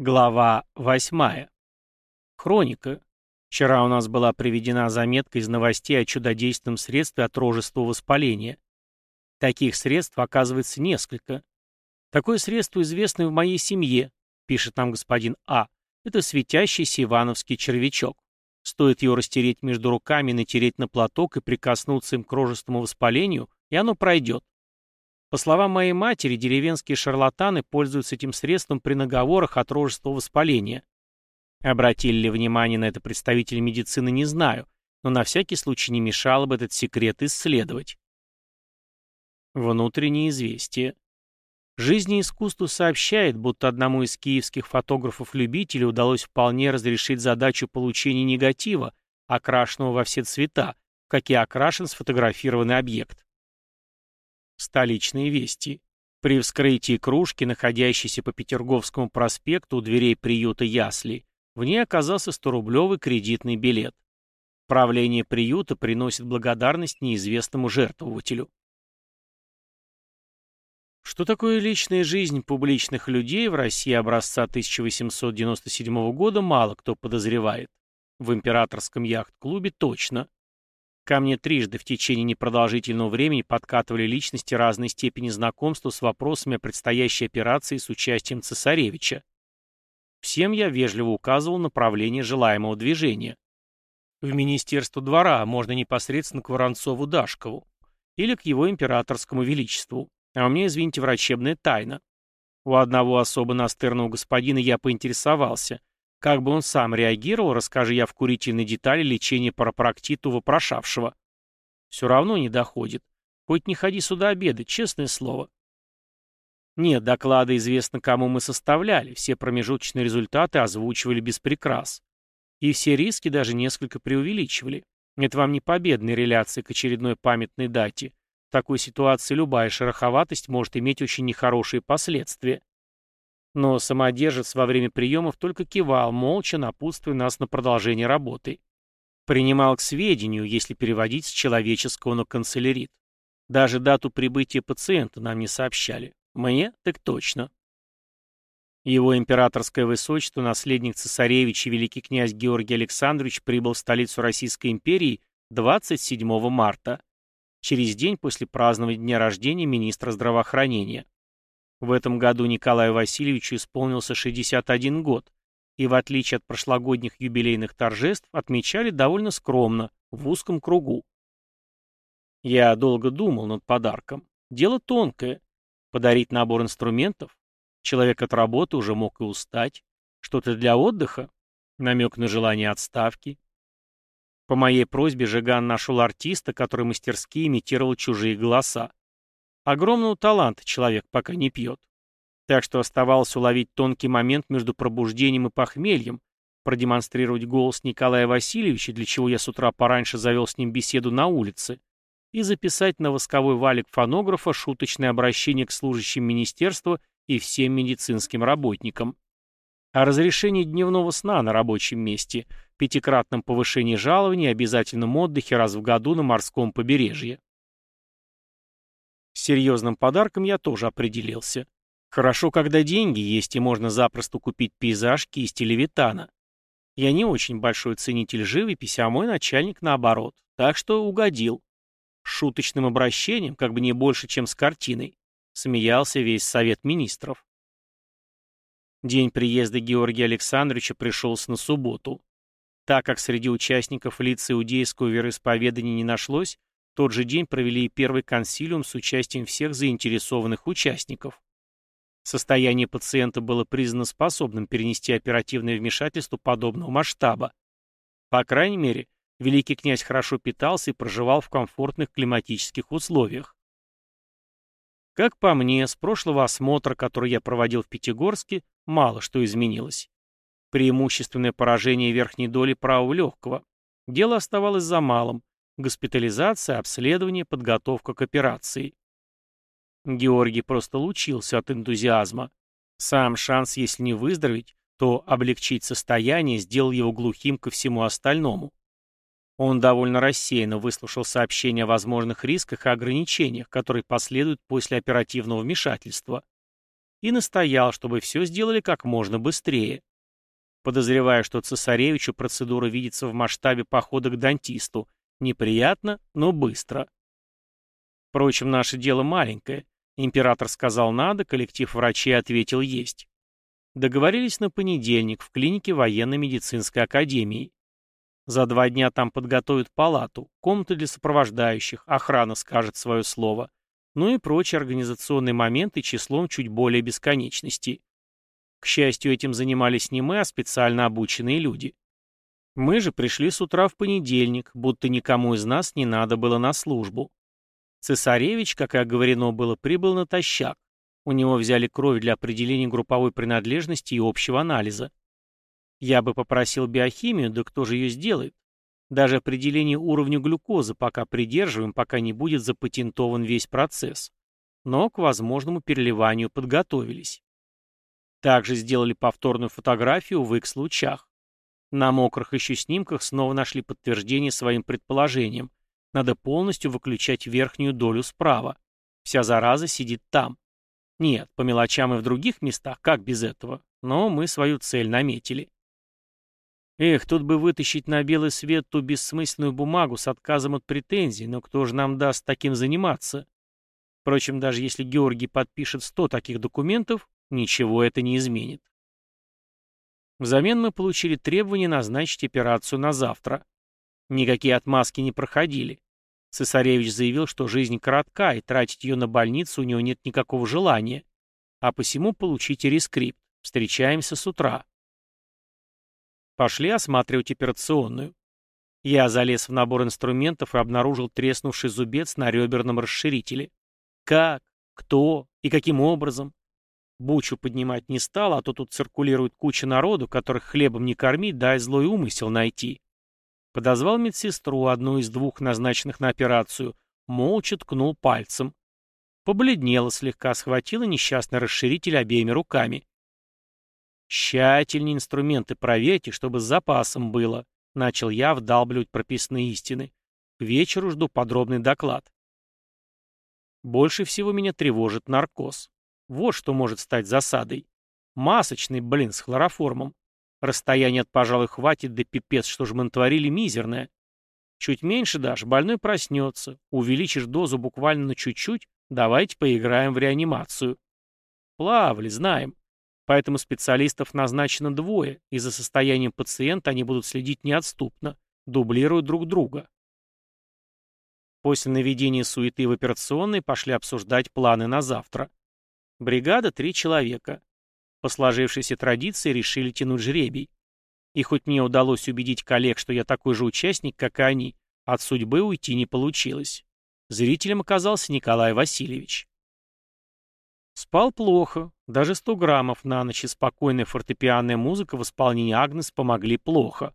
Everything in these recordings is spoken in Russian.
Глава 8. Хроника. Вчера у нас была приведена заметка из новостей о чудодейственном средстве от рожества воспаления. Таких средств оказывается несколько. Такое средство известно в моей семье, пишет нам господин А. Это светящийся ивановский червячок. Стоит его растереть между руками, натереть на платок и прикоснуться им к рожественному воспалению, и оно пройдет. По словам моей матери, деревенские шарлатаны пользуются этим средством при наговорах от рожества воспаления. Обратили ли внимание на это представители медицины, не знаю, но на всякий случай не мешало бы этот секрет исследовать. Внутреннее известие. Жизнь и искусство сообщает, будто одному из киевских фотографов-любителей удалось вполне разрешить задачу получения негатива, окрашенного во все цвета, как и окрашен сфотографированный объект. Столичные вести. При вскрытии кружки, находящейся по Петерговскому проспекту у дверей приюта Ясли, в ней оказался 100-рублевый кредитный билет. Правление приюта приносит благодарность неизвестному жертвователю. Что такое личная жизнь публичных людей в России образца 1897 года мало кто подозревает. В императорском яхт-клубе точно. Ко мне трижды в течение непродолжительного времени подкатывали личности разной степени знакомства с вопросами о предстоящей операции с участием цесаревича. Всем я вежливо указывал направление желаемого движения. В Министерство двора можно непосредственно к Воронцову-Дашкову или к его императорскому величеству, а у меня, извините, врачебная тайна. У одного особо настырного господина я поинтересовался, как бы он сам реагировал, расскажи я в курительной детали лечения парапроктита вопрошавшего. Все равно не доходит. Хоть не ходи сюда обедать, честное слово. Нет, доклады известно, кому мы составляли, все промежуточные результаты озвучивали без прикрас. И все риски даже несколько преувеличивали. Это вам не победные реляции к очередной памятной дате. В такой ситуации любая шероховатость может иметь очень нехорошие последствия. Но самодержец во время приемов только кивал, молча напутствуя нас на продолжение работы. Принимал к сведению, если переводить с человеческого на канцелярит. Даже дату прибытия пациента нам не сообщали. Мне так точно. Его императорское высочество, наследник цесаревич и великий князь Георгий Александрович прибыл в столицу Российской империи 27 марта, через день после празднования дня рождения министра здравоохранения. В этом году Николаю Васильевичу исполнился 61 год, и в отличие от прошлогодних юбилейных торжеств, отмечали довольно скромно, в узком кругу. Я долго думал над подарком. Дело тонкое. Подарить набор инструментов? Человек от работы уже мог и устать. Что-то для отдыха? Намек на желание отставки? По моей просьбе Жиган нашел артиста, который мастерски имитировал чужие голоса. Огромного таланта человек пока не пьет. Так что оставалось уловить тонкий момент между пробуждением и похмельем, продемонстрировать голос Николая Васильевича, для чего я с утра пораньше завел с ним беседу на улице, и записать на восковой валик фонографа шуточное обращение к служащим министерства и всем медицинским работникам. О разрешении дневного сна на рабочем месте, пятикратном повышении жалований и обязательном отдыхе раз в году на морском побережье. Серьезным подарком я тоже определился. Хорошо, когда деньги есть и можно запросто купить пейзаж кисти Левитана. Я не очень большой ценитель живописи, а мой начальник наоборот. Так что угодил. шуточным обращением, как бы не больше, чем с картиной. Смеялся весь совет министров. День приезда Георгия Александровича пришелся на субботу. Так как среди участников лица иудейского вероисповедания не нашлось, тот же день провели и первый консилиум с участием всех заинтересованных участников. Состояние пациента было признано способным перенести оперативное вмешательство подобного масштаба. По крайней мере, великий князь хорошо питался и проживал в комфортных климатических условиях. Как по мне, с прошлого осмотра, который я проводил в Пятигорске, мало что изменилось. Преимущественное поражение верхней доли правого легкого. Дело оставалось за малым Госпитализация, обследование, подготовка к операции. Георгий просто лучился от энтузиазма. Сам шанс, если не выздороветь, то облегчить состояние сделал его глухим ко всему остальному. Он довольно рассеянно выслушал сообщения о возможных рисках и ограничениях, которые последуют после оперативного вмешательства. и настоял, чтобы все сделали как можно быстрее. Подозревая, что цесаревичу процедура видится в масштабе похода к дантисту. Неприятно, но быстро. Впрочем, наше дело маленькое. Император сказал «надо», коллектив врачей ответил «есть». Договорились на понедельник в клинике военно-медицинской академии. За два дня там подготовят палату, комнаты для сопровождающих, охрана скажет свое слово, ну и прочие организационные моменты числом чуть более бесконечности. К счастью, этим занимались не мы, а специально обученные люди. Мы же пришли с утра в понедельник, будто никому из нас не надо было на службу. Цесаревич, как и оговорено было, прибыл натощак. У него взяли кровь для определения групповой принадлежности и общего анализа. Я бы попросил биохимию, да кто же ее сделает? Даже определение уровня глюкозы пока придерживаем, пока не будет запатентован весь процесс. Но к возможному переливанию подготовились. Также сделали повторную фотографию в X-лучах. На мокрых еще снимках снова нашли подтверждение своим предположениям. Надо полностью выключать верхнюю долю справа. Вся зараза сидит там. Нет, по мелочам и в других местах, как без этого. Но мы свою цель наметили. Эх, тут бы вытащить на белый свет ту бессмысленную бумагу с отказом от претензий, но кто же нам даст таким заниматься? Впрочем, даже если Георгий подпишет сто таких документов, ничего это не изменит. Взамен мы получили требование назначить операцию на завтра. Никакие отмазки не проходили. Цесаревич заявил, что жизнь коротка, и тратить ее на больницу у него нет никакого желания. А посему получите рескрипт. Встречаемся с утра. Пошли осматривать операционную. Я залез в набор инструментов и обнаружил треснувший зубец на реберном расширителе. Как? Кто? И каким образом? Бучу поднимать не стал, а то тут циркулирует куча народу, которых хлебом не кормить, дай злой умысел найти. Подозвал медсестру, одну из двух назначенных на операцию, молча ткнул пальцем. Побледнела слегка, схватила несчастный расширитель обеими руками. «Тщательнее инструменты проверьте, чтобы с запасом было», — начал я вдалбливать прописные истины. К вечеру жду подробный доклад. Больше всего меня тревожит наркоз. Вот что может стать засадой. Масочный, блин, с хлороформом. Расстояние от, пожалуй, хватит, да пипец, что же мы натворили мизерное. Чуть меньше дашь, больной проснется. Увеличишь дозу буквально на чуть-чуть, давайте поиграем в реанимацию. Плавали, знаем. Поэтому специалистов назначено двое, и за состоянием пациента они будут следить неотступно, дублируют друг друга. После наведения суеты в операционной пошли обсуждать планы на завтра. Бригада — три человека. По сложившейся традиции решили тянуть жребий. И хоть мне удалось убедить коллег, что я такой же участник, как и они, от судьбы уйти не получилось. Зрителем оказался Николай Васильевич. Спал плохо, даже 100 граммов на ночь и спокойная фортепианная музыка в исполнении Агнес помогли плохо.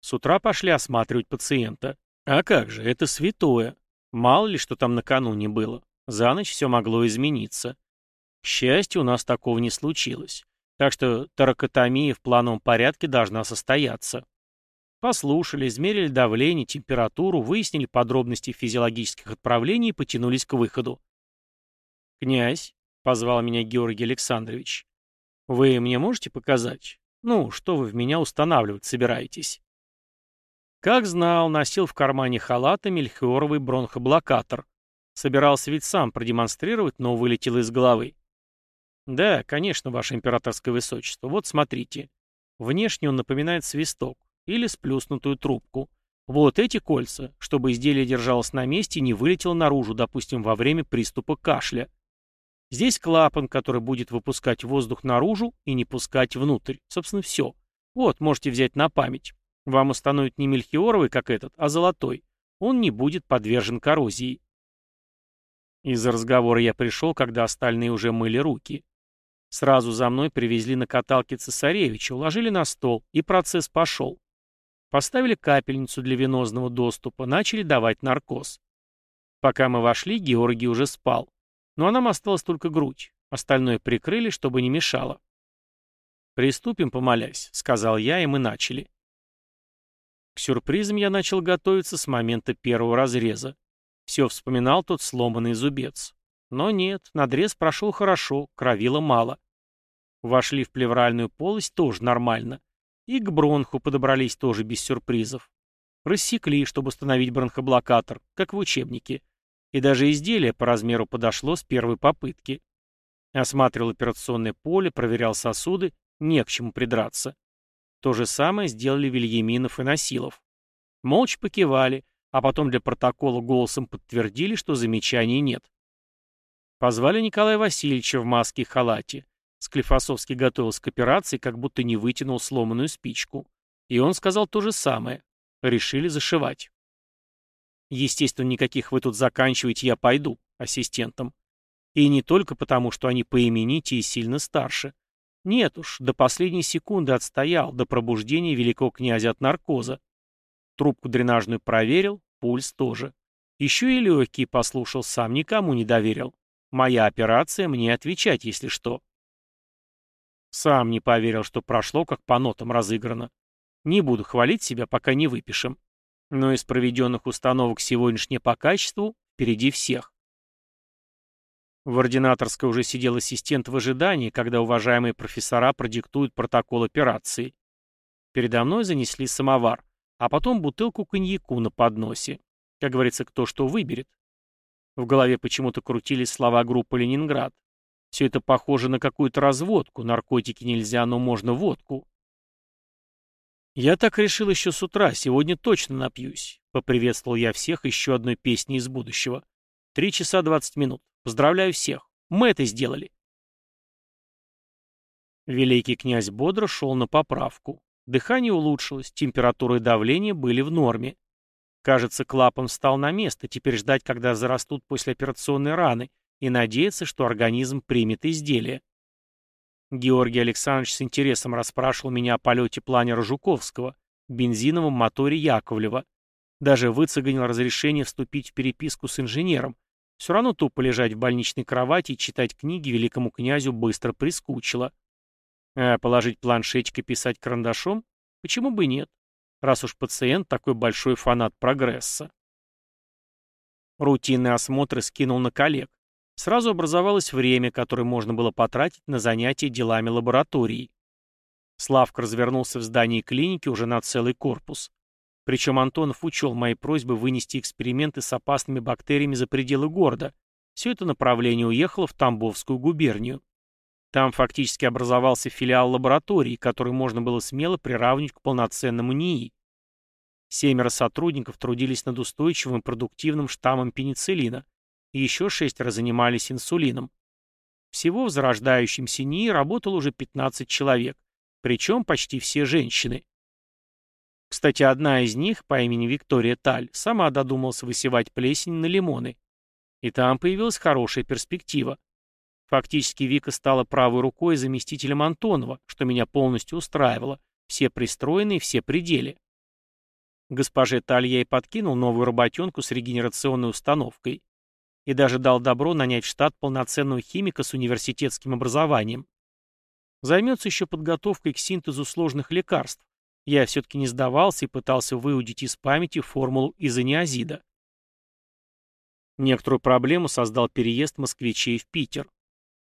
С утра пошли осматривать пациента. А как же, это святое. Мало ли, что там накануне было. За ночь все могло измениться. К счастью, у нас такого не случилось. Так что таракотомия в плановом порядке должна состояться. Послушали, измерили давление, температуру, выяснили подробности физиологических отправлений и потянулись к выходу. «Князь», — позвал меня Георгий Александрович, — «вы мне можете показать? Ну, что вы в меня устанавливать собираетесь?» Как знал, носил в кармане халата мельхиоровый бронхоблокатор. Собирался ведь сам продемонстрировать, но вылетел из головы. Да, конечно, ваше императорское высочество. Вот смотрите. Внешне он напоминает свисток или сплюснутую трубку. Вот эти кольца, чтобы изделие держалось на месте и не вылетело наружу, допустим, во время приступа кашля. Здесь клапан, который будет выпускать воздух наружу и не пускать внутрь. Собственно, все. Вот, можете взять на память. Вам установят не мельхиоровый, как этот, а золотой. Он не будет подвержен коррозии. Из-за разговора я пришел, когда остальные уже мыли руки. Сразу за мной привезли на каталке цесаревича, уложили на стол, и процесс пошел. Поставили капельницу для венозного доступа, начали давать наркоз. Пока мы вошли, Георгий уже спал. Но нам осталась только грудь. Остальное прикрыли, чтобы не мешало. «Приступим, помолясь», — сказал я, и мы начали. К сюрпризам я начал готовиться с момента первого разреза. Все вспоминал тот сломанный зубец. Но нет, надрез прошел хорошо, кровило мало. Вошли в плевральную полость тоже нормально. И к бронху подобрались тоже без сюрпризов. Рассекли, чтобы установить бронхоблокатор, как в учебнике. И даже изделие по размеру подошло с первой попытки. Осматривал операционное поле, проверял сосуды, не к чему придраться. То же самое сделали Вильяминов и Насилов. Молча покивали, а потом для протокола голосом подтвердили, что замечаний нет. Позвали Николая Васильевича в маске и халате. Склифосовский готовился к операции, как будто не вытянул сломанную спичку. И он сказал то же самое. Решили зашивать. Естественно, никаких вы тут заканчиваете, я пойду, ассистентом. И не только потому, что они по имените и сильно старше. Нет уж, до последней секунды отстоял, до пробуждения великого князя от наркоза. Трубку дренажную проверил, пульс тоже. Еще и легкие послушал, сам никому не доверил. Моя операция, мне отвечать, если что. Сам не поверил, что прошло, как по нотам разыграно. Не буду хвалить себя, пока не выпишем. Но из проведенных установок сегодняшнее по качеству впереди всех. В ординаторской уже сидел ассистент в ожидании, когда уважаемые профессора продиктуют протокол операции. Передо мной занесли самовар, а потом бутылку коньяку на подносе. Как говорится, кто что выберет. В голове почему-то крутились слова группы «Ленинград». Все это похоже на какую-то разводку. Наркотики нельзя, но можно водку. «Я так решил еще с утра, сегодня точно напьюсь», — поприветствовал я всех еще одной песней из будущего. «Три часа двадцать минут. Поздравляю всех. Мы это сделали». Великий князь бодро шел на поправку. Дыхание улучшилось, температура и давление были в норме. Кажется, клапан встал на место, теперь ждать, когда зарастут послеоперационные раны, и надеяться, что организм примет изделие. Георгий Александрович с интересом расспрашивал меня о полете планера Жуковского, бензиновом моторе Яковлева. Даже выцеганил разрешение вступить в переписку с инженером. Все равно тупо лежать в больничной кровати и читать книги великому князю быстро прискучило. А положить планшетик и писать карандашом? Почему бы нет? Раз уж пациент такой большой фанат прогресса. Рутинный осмотр скинул на коллег. Сразу образовалось время, которое можно было потратить на занятия делами лаборатории. Славка развернулся в здании клиники уже на целый корпус. Причем Антонов учел мои просьбы вынести эксперименты с опасными бактериями за пределы города. Все это направление уехало в Тамбовскую губернию. Там фактически образовался филиал лаборатории, который можно было смело приравнивать к полноценному НИИ. Семеро сотрудников трудились над устойчивым и продуктивным штаммом пенициллина, и еще шестеро занимались инсулином. Всего в зарождающемся НИИ работало уже 15 человек, причем почти все женщины. Кстати, одна из них, по имени Виктория Таль, сама додумалась высевать плесень на лимоны. И там появилась хорошая перспектива. Фактически Вика стала правой рукой заместителем Антонова, что меня полностью устраивало. Все пристроены и все пределы. Госпоже Таль я и подкинул новую работенку с регенерационной установкой и даже дал добро нанять в штат полноценного химика с университетским образованием. Займется еще подготовкой к синтезу сложных лекарств. Я все-таки не сдавался и пытался выудить из памяти формулу изониазида. Некоторую проблему создал переезд москвичей в Питер.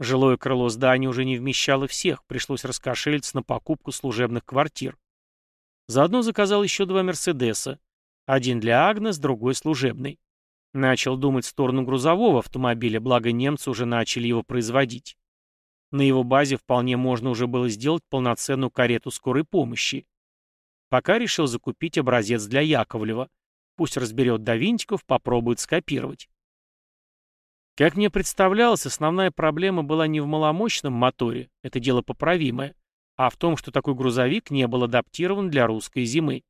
Жилое крыло здания уже не вмещало всех, пришлось раскошелиться на покупку служебных квартир. Заодно заказал еще два «Мерседеса». Один для Агнес, другой служебный. Начал думать в сторону грузового автомобиля, благо немцы уже начали его производить. На его базе вполне можно уже было сделать полноценную карету скорой помощи. Пока решил закупить образец для Яковлева. Пусть разберет до винтиков, попробует скопировать. Как мне представлялось, основная проблема была не в маломощном моторе, это дело поправимое, а в том, что такой грузовик не был адаптирован для русской зимы.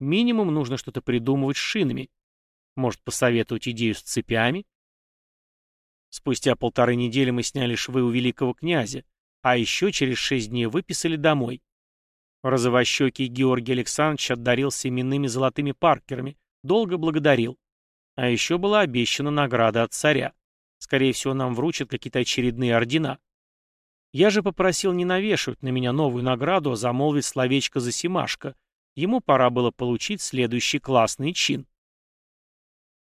Минимум нужно что-то придумывать с шинами. Может, посоветовать идею с цепями? Спустя полторы недели мы сняли швы у великого князя, а еще через шесть дней выписали домой. Розовощекий Георгий Александрович отдарился именными золотыми паркерами, долго благодарил. А еще была обещана награда от царя. Скорее всего, нам вручат какие-то очередные ордена. Я же попросил не навешивать на меня новую награду, а замолвить словечко за Симашко. Ему пора было получить следующий классный чин.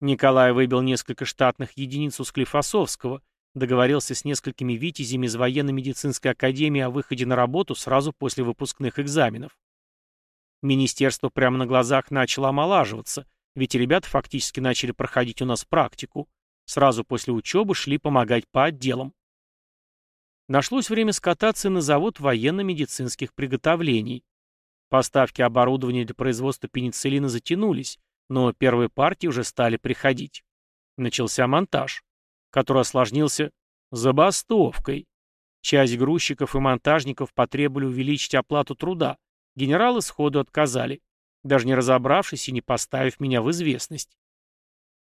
Николай выбил несколько штатных единиц у Склифосовского, договорился с несколькими витязями из военно-медицинской академии о выходе на работу сразу после выпускных экзаменов. Министерство прямо на глазах начало омолаживаться, ведь ребята фактически начали проходить у нас практику. Сразу после учебы шли помогать по отделам. Нашлось время скататься на завод военно-медицинских приготовлений. Поставки оборудования для производства пенициллина затянулись, но первые партии уже стали приходить. Начался монтаж, который осложнился забастовкой. Часть грузчиков и монтажников потребовали увеличить оплату труда. Генералы сходу отказали, даже не разобравшись и не поставив меня в известность.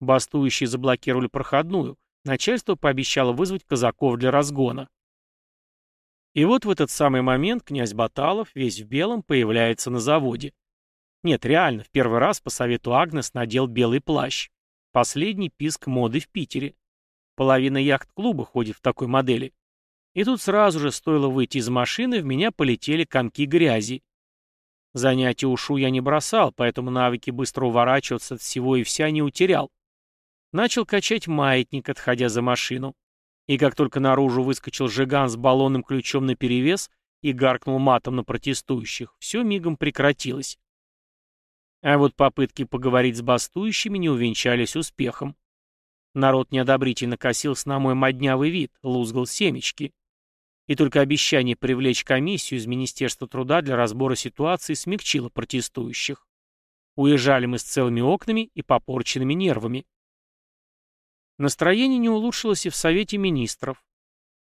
Бастующие заблокировали проходную. Начальство пообещало вызвать казаков для разгона. И вот в этот самый момент князь Баталов, весь в белом, появляется на заводе. Нет, реально, в первый раз по совету Агнес надел белый плащ. Последний писк моды в Питере. Половина яхт-клуба ходит в такой модели. И тут сразу же стоило выйти из машины, в меня полетели комки грязи. Занятия ушу я не бросал, поэтому навыки быстро уворачиваться от всего и вся не утерял. Начал качать маятник, отходя за машину. И как только наружу выскочил Жиган с баллонным ключом наперевес и гаркнул матом на протестующих, все мигом прекратилось. А вот попытки поговорить с бастующими не увенчались успехом. Народ неодобрительно косился на мой моднявый вид, лузгал семечки. И только обещание привлечь комиссию из Министерства труда для разбора ситуации смягчило протестующих. Уезжали мы с целыми окнами и попорченными нервами. Настроение не улучшилось и в Совете Министров.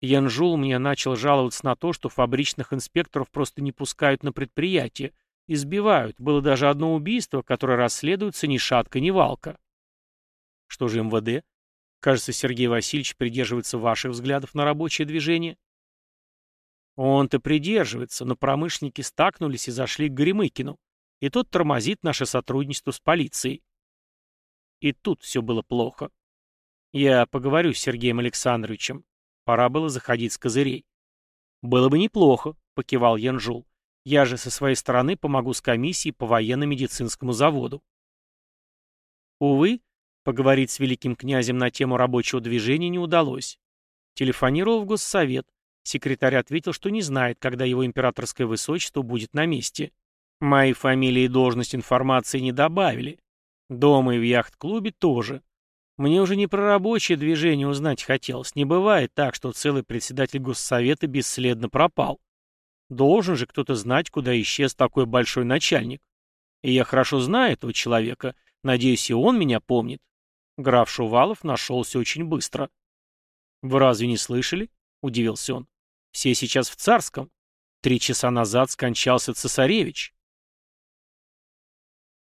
Янжул мне начал жаловаться на то, что фабричных инспекторов просто не пускают на предприятие, избивают. Было даже одно убийство, которое расследуется ни шатка, ни валка. Что же МВД? Кажется, Сергей Васильевич придерживается ваших взглядов на рабочее движение. Он-то придерживается, но промышленники стакнулись и зашли к Горемыкину. И тот тормозит наше сотрудничество с полицией. И тут все было плохо. Я поговорю с Сергеем Александровичем. Пора было заходить с козырей. Было бы неплохо, покивал Янжул. Я же со своей стороны помогу с комиссией по военно-медицинскому заводу. Увы, поговорить с великим князем на тему рабочего движения не удалось. Телефонировал в госсовет. Секретарь ответил, что не знает, когда его императорское высочество будет на месте. Мои фамилии и должность информации не добавили. Дома и в яхт-клубе тоже. Мне уже не про рабочее движение узнать хотелось. Не бывает так, что целый председатель госсовета бесследно пропал. Должен же кто-то знать, куда исчез такой большой начальник. И я хорошо знаю этого человека. Надеюсь, и он меня помнит. Граф Шувалов нашелся очень быстро. «Вы разве не слышали?» — удивился он. «Все сейчас в царском. Три часа назад скончался цесаревич.